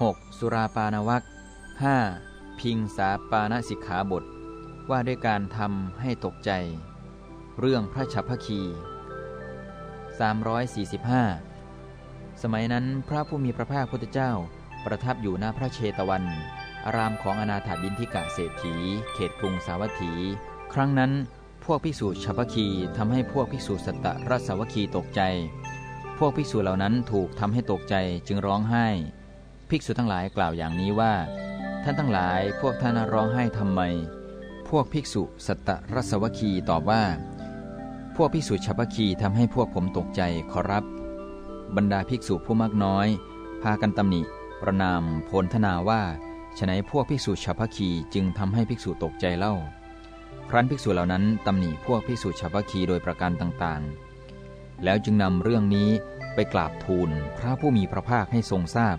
6. สุราปานวัก 5. พิงสาปานสิกขาบท ว่าด้วยการทำให้ตกใจ เรื่องพระฉัพพคี 345 สมัยนั้นพระผู้มีพระภาคพุทธเจ้า ประทับอยู่หน้าพระเชตวัน อารามของอนาถาบินทิกะเศรษฐี เขตกรุงสาวัตถี ครั้งนั้นพวกภิกษุฉัพพคีทำให้พวกภิกษุสัตตรสาวัคคีตกใจ พวกภิกษุเหล่านั้นถูกทำให้ตกใจจึงร้องไห้ ภิกษุทั้งหลายกล่าวอย่างนี้ว่า ท่านทั้งหลายพวกท่านร้องไห้ทำไม พวกภิกษุสัตตรสวคีตอบว่า พวกภิกษุฉัพคีทำให้พวกผมตกใจขอรับ บรรดาภิกษุผู้มากน้อย พากันตำหนิ ประนามโพลธนาว่าฉนัยพวกภิกษุฉัพคีจึงทำให้ภิกษุตกใจเล่า ครั้นภิกษุเหล่านั้นตำหนิพวกภิกษุฉัพคีโดยประการต่างๆ แล้วจึงนำเรื่องนี้ไปกราบทูลพระผู้มีพระภาคให้ทรงทราบ